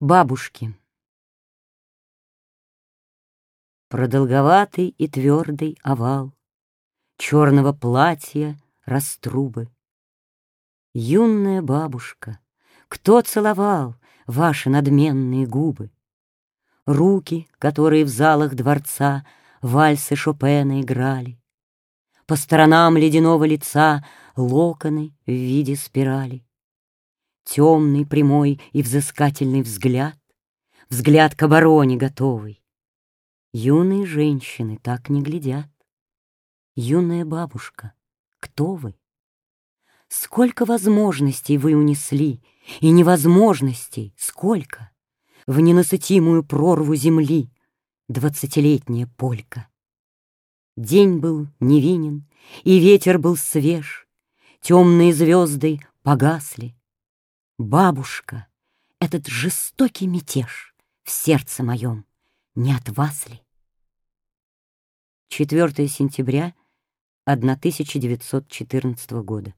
Бабушки. Продолговатый и твердый овал Черного платья раструбы. Юная бабушка, кто целовал Ваши надменные губы? Руки, которые в залах дворца Вальсы Шопена играли, По сторонам ледяного лица Локоны в виде спирали темный, прямой и взыскательный взгляд, взгляд к обороне готовый. Юные женщины так не глядят. Юная бабушка, кто вы? Сколько возможностей вы унесли, и невозможностей сколько в ненасытимую прорву земли двадцатилетняя полька. День был невинен, и ветер был свеж, темные звезды погасли, Бабушка, этот жестокий мятеж В сердце моем не от вас ли? 4 сентября 1914 года.